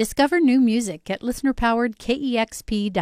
Discover new music at listener-powered kexp.org.